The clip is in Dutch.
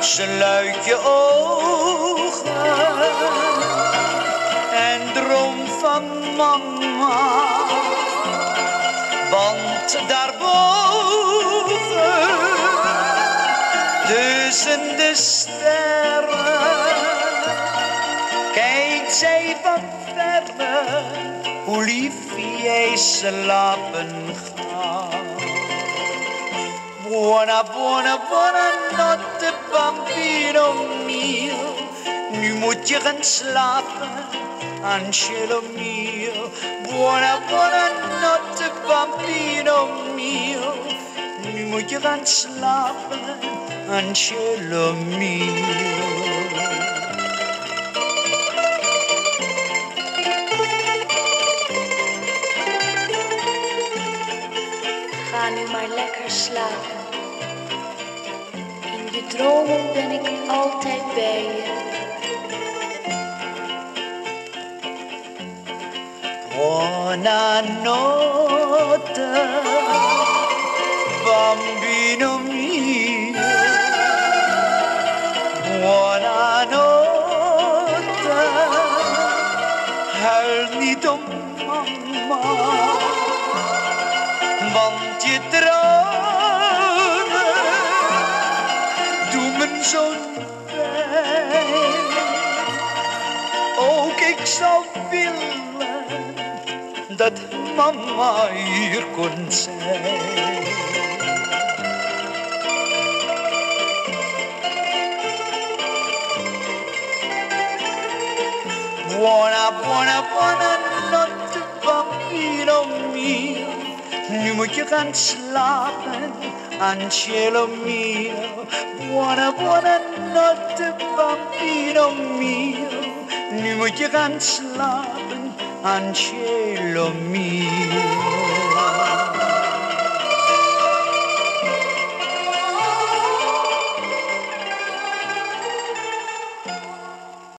Sluit je ogen en droom van mama. Want daarboven, tussen de sterren, kijkt zij van verder, hoe lief jij slapen gaat. Buona, buona, notte, bambino mio. Nu moet je gaan slapen, Angelo mio. Buona, buona notte, bambino mio. Nu moet je gaan slapen, Angelo mio. Nu maar lekker slapen. In je dromen ben ik altijd bij je. Buonanotte, bambino mio. Buonanotte, huil niet om mama, want je tranen doen me zo'n pijn. Ook ik zou willen dat mama hier kon zijn. Buona, buona, buona Nu moet je gaan slapen, Angelo mio. Buona, buona notte, bambino mio. Nu moet je gaan slapen, Angelo mio.